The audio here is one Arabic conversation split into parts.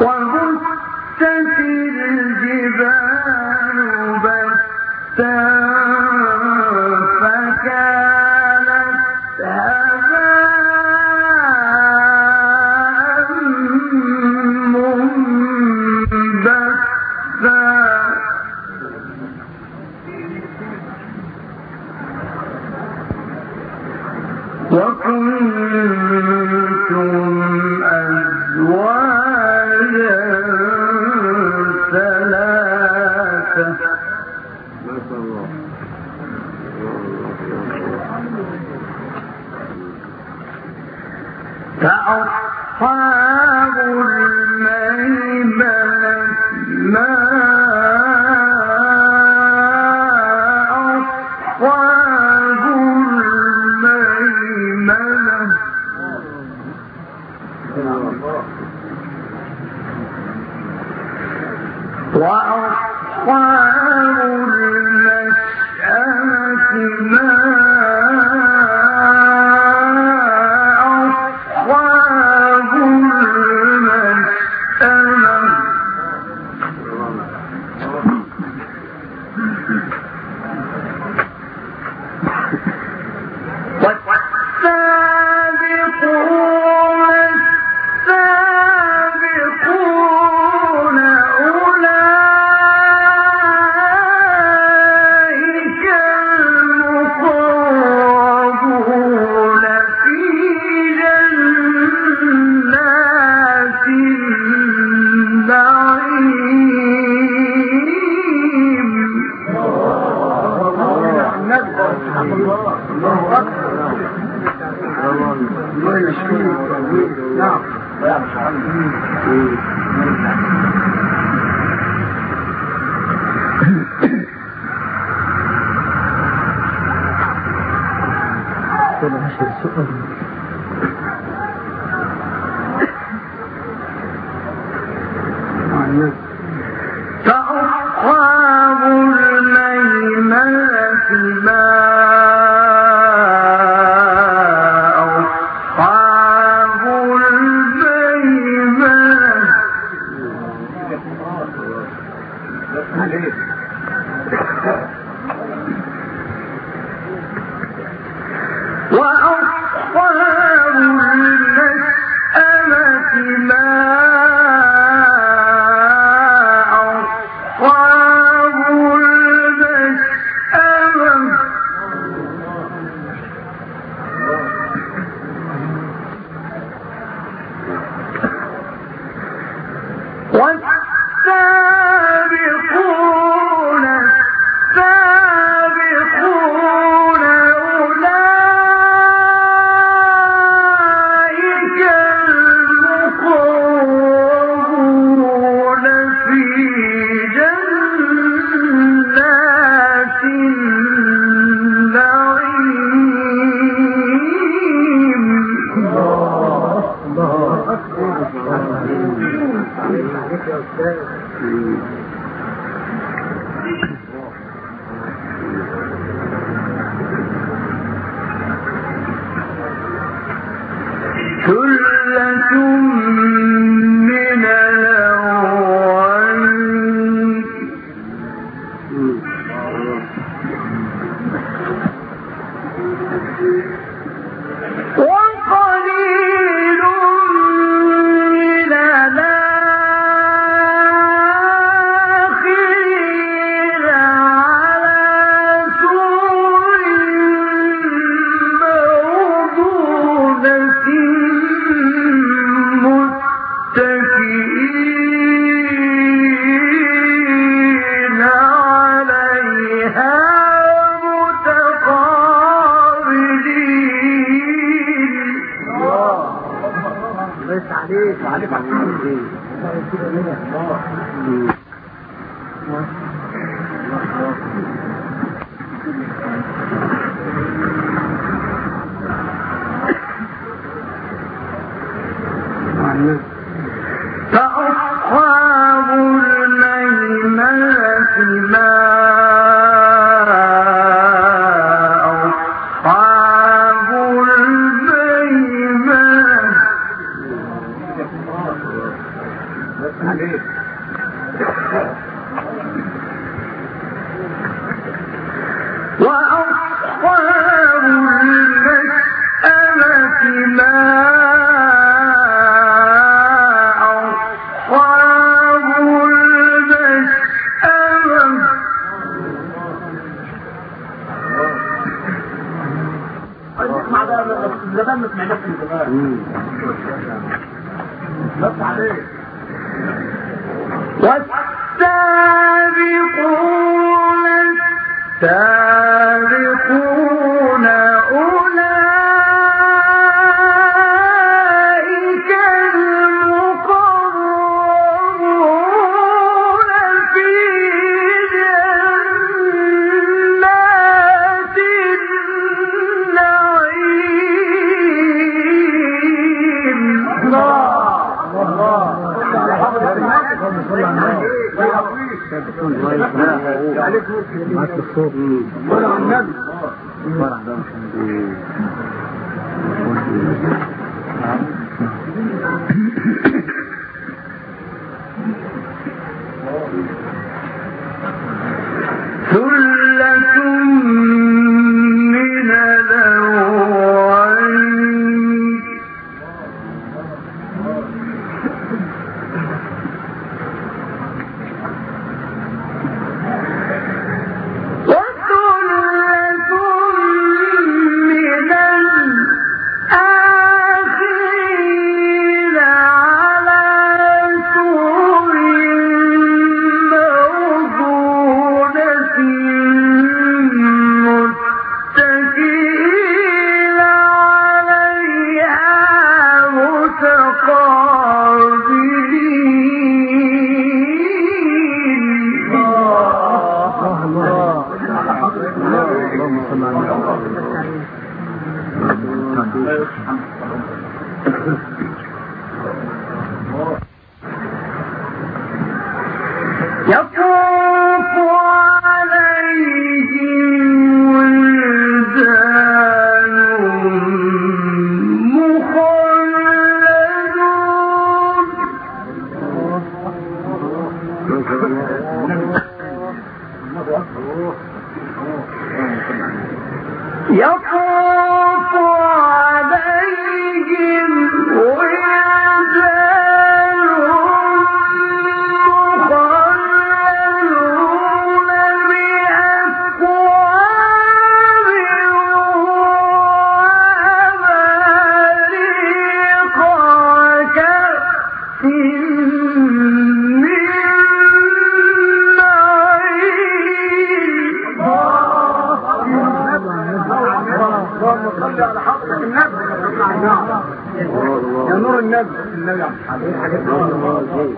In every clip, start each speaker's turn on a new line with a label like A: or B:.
A: وبست الجبال بسا خير للأمة ما زمان ما سمعناش من
B: والسابقون السابقون.
A: معاك دكتور. ولا
B: عن النبي النبي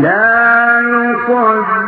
A: لا
B: يقدر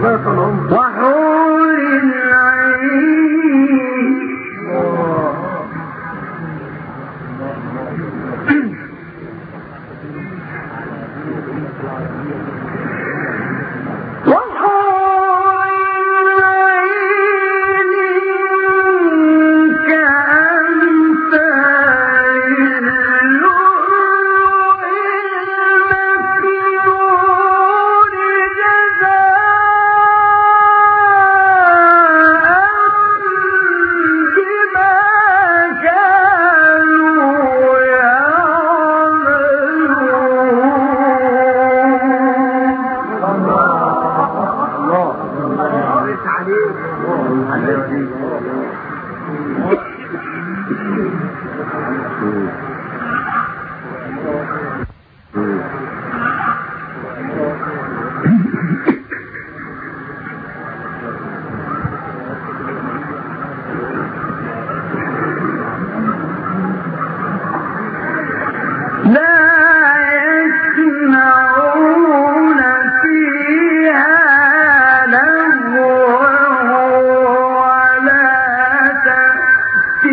B: نسأل الله
A: العين.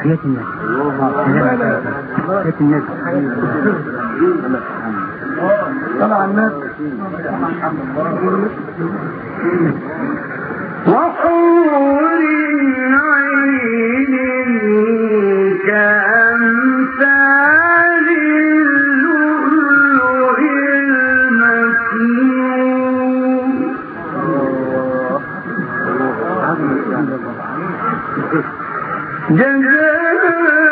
C: حياة الناس حياة
B: الناس طلع الناس
A: وحور عين كأمثال اللؤلؤ المكنون جزاء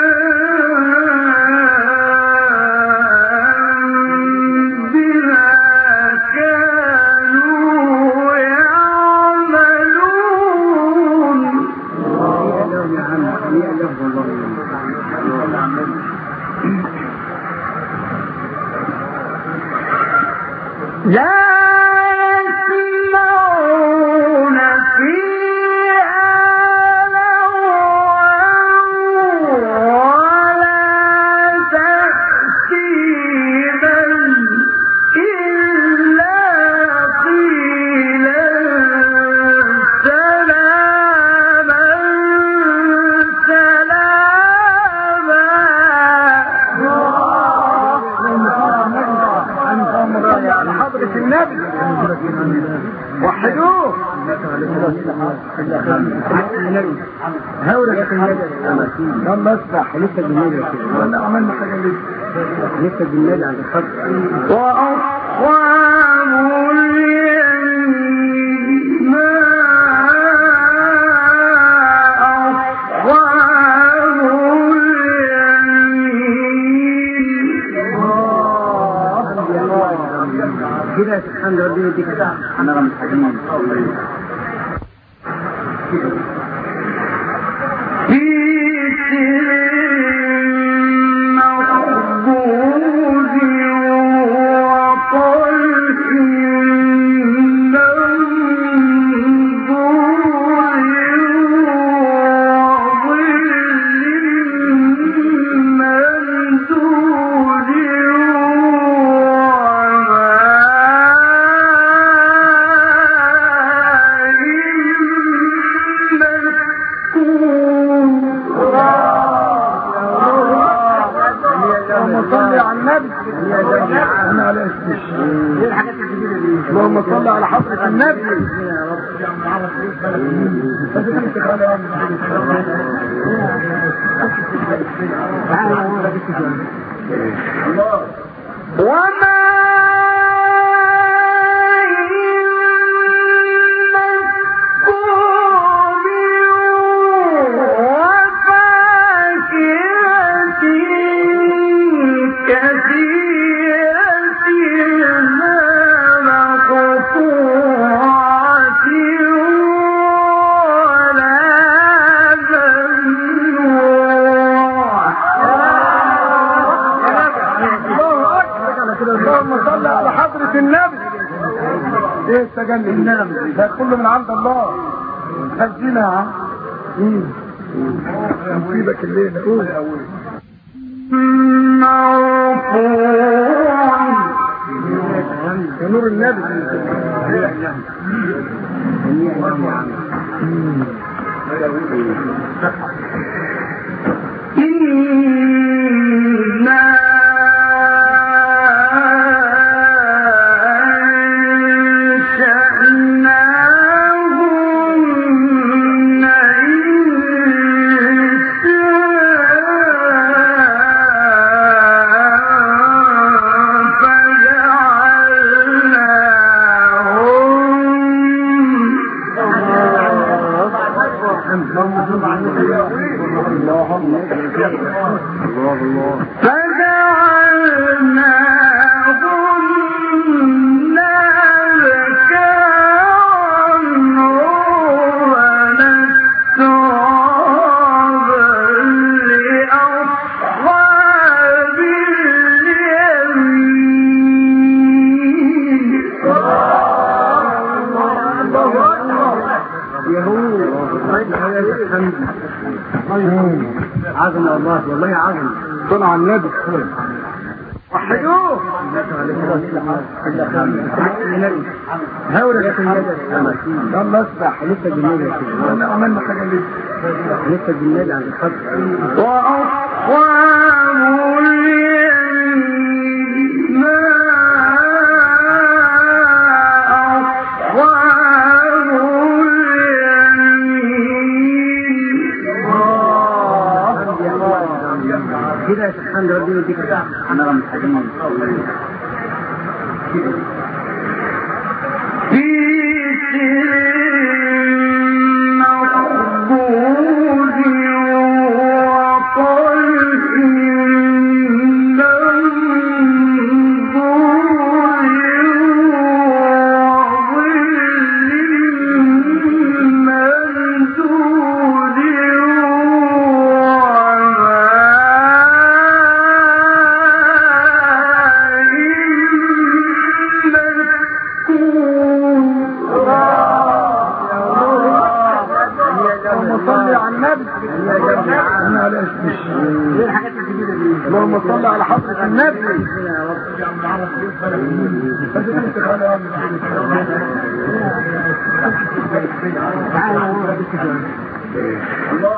C: لسه بالنبي
B: ولا عملنا
C: عند الخط
A: وأصحاب اليمين ما
C: أنا رمز حديد
A: في
B: التجلي ده كله من عند الله. خزينا يا عم مين؟ نصيبك الليلة قول. اول
A: مرفوع
B: يا نور النبي.
A: إنا
B: على النبي. وحدوه
C: لسه
B: عملنا حاجة لسه
C: الخط
A: وأصحاب
C: سبحان ربنا يديك أنا رمز حديد
A: وما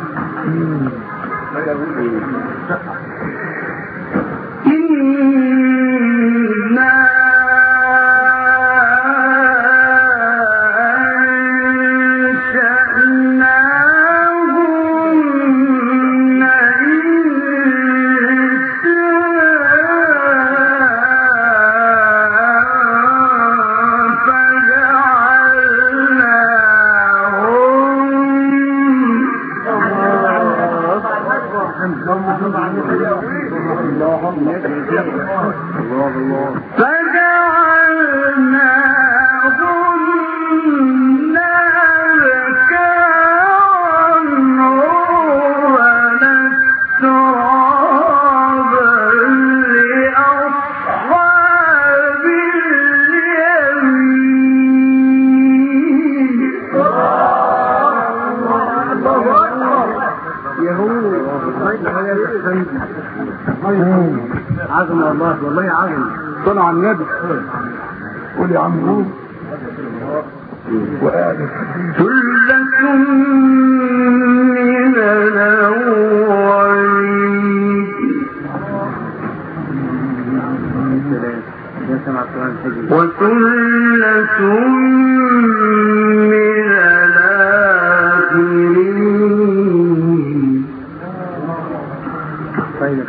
A: طيب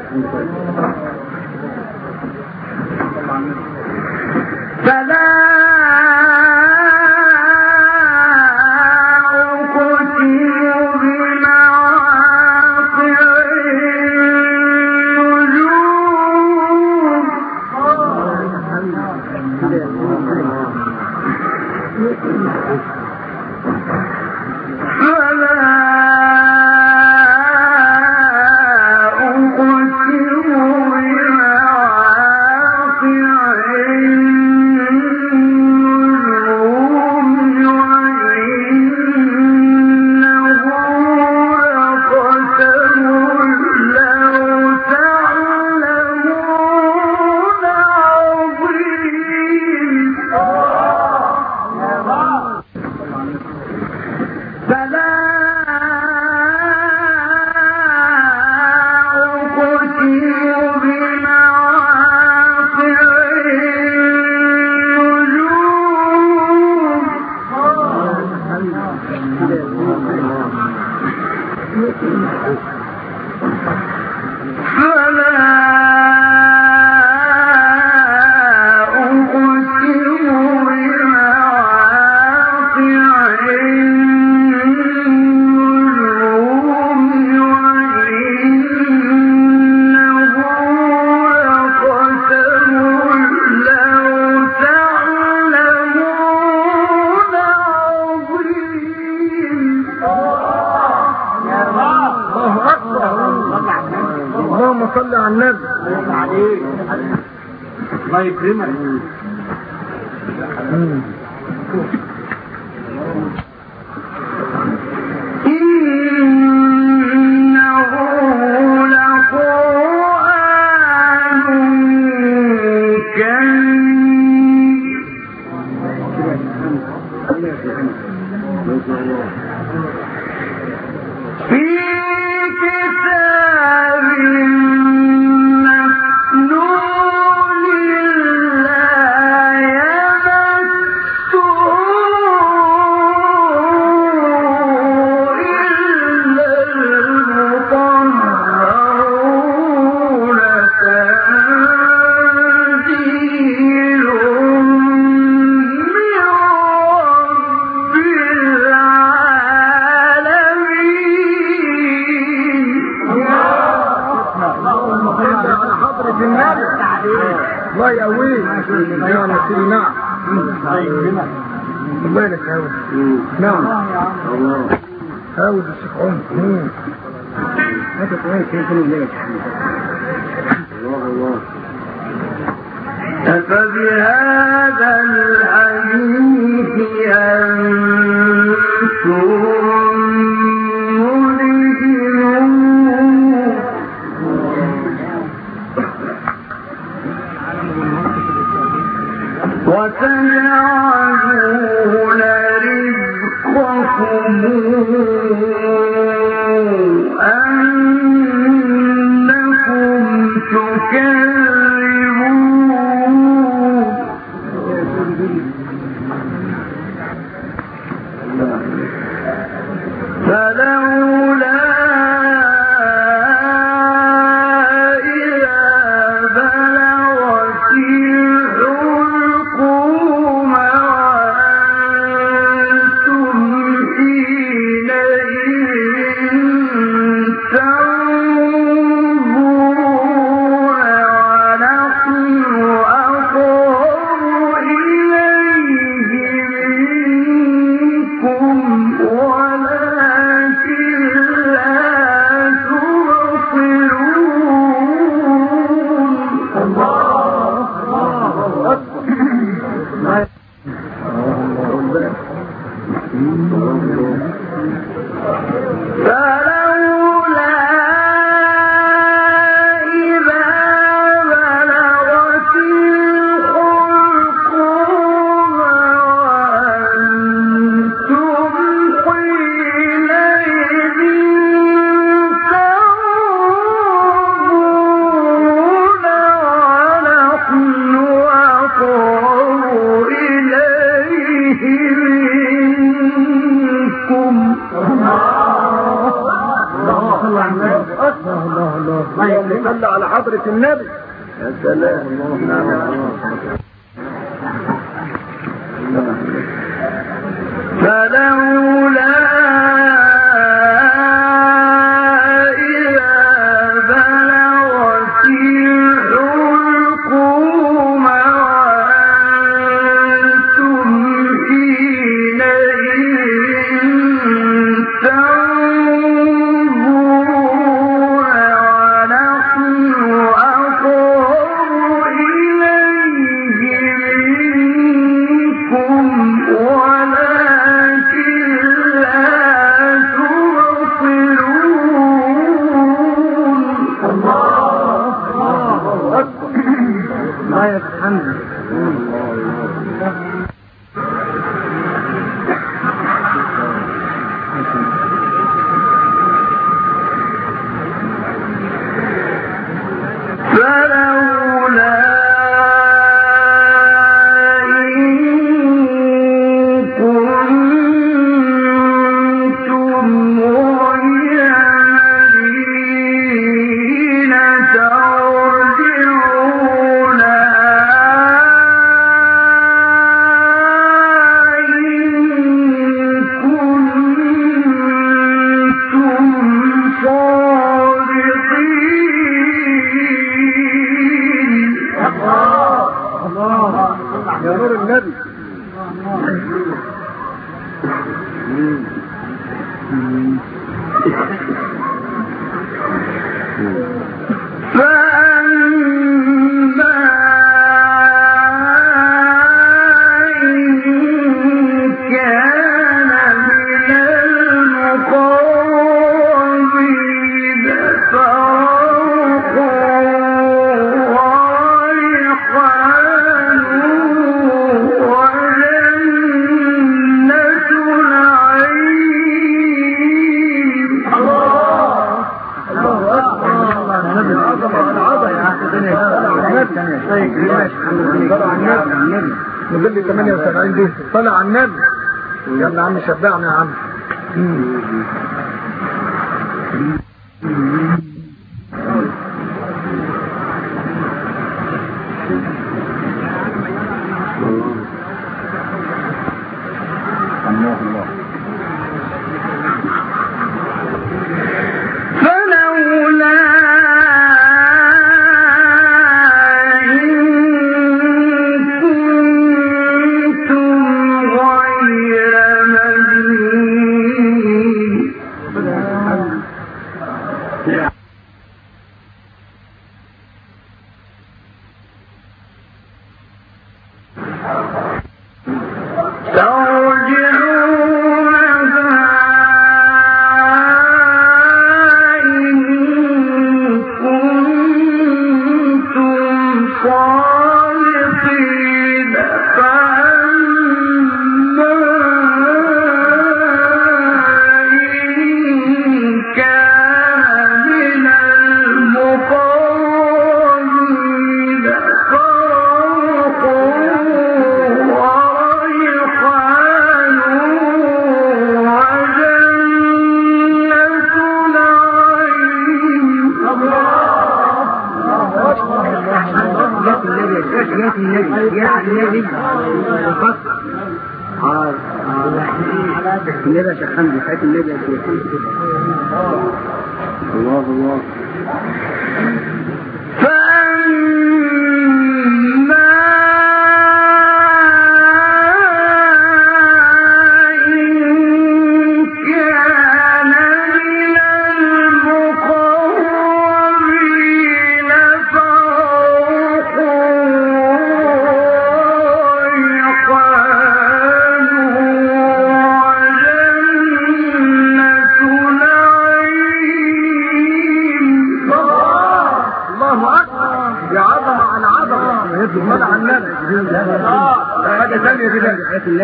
C: فلا
B: suprema نعم. حاول يا شيخ عمر
A: هذا كويس يمكن يلاقي صادقين
B: يا نور النبي
A: فأما
B: عم شبعنا يا عم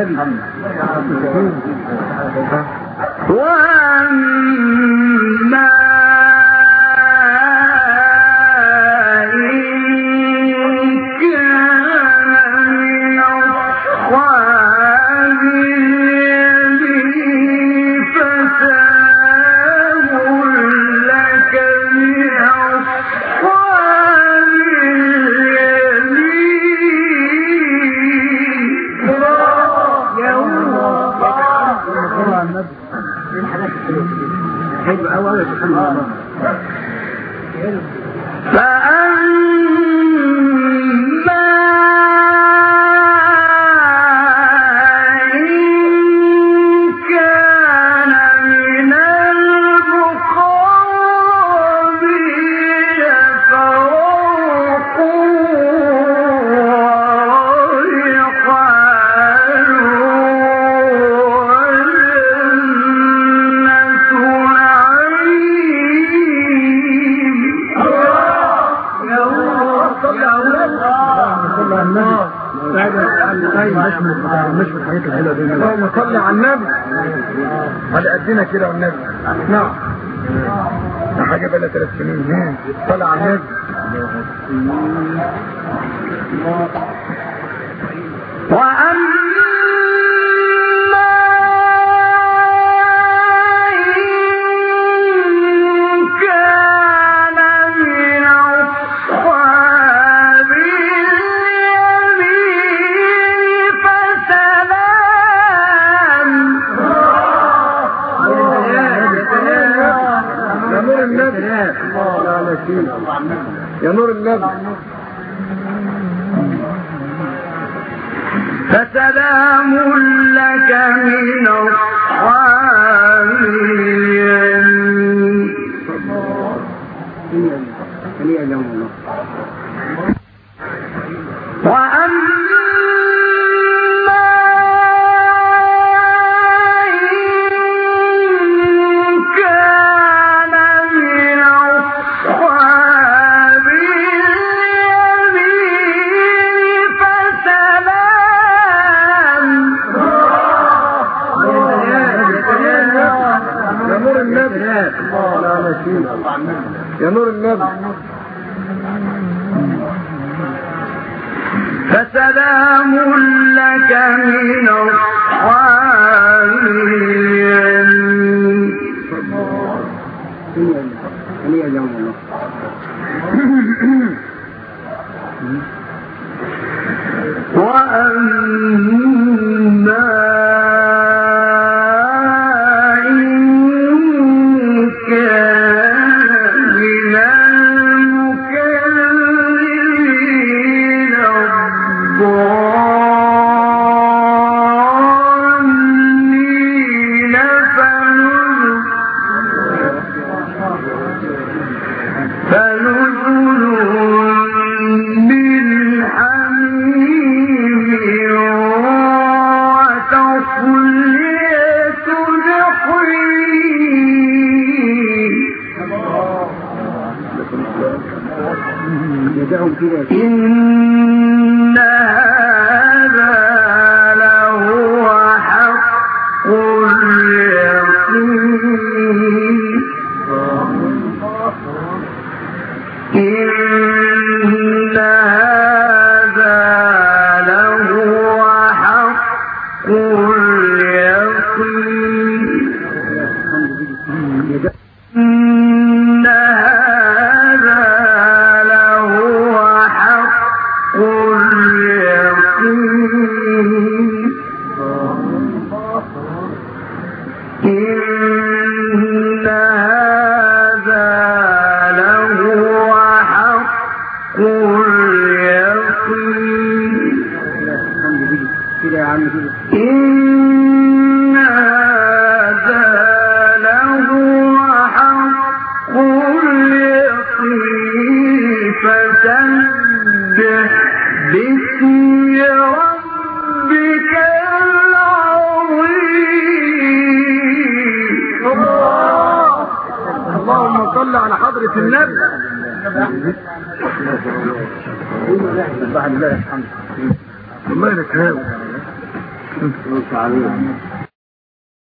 B: النبي النبي.
A: على قدنا كده والنبي نعم. ده حاجة لها ثلاث سنين. طلع النبي.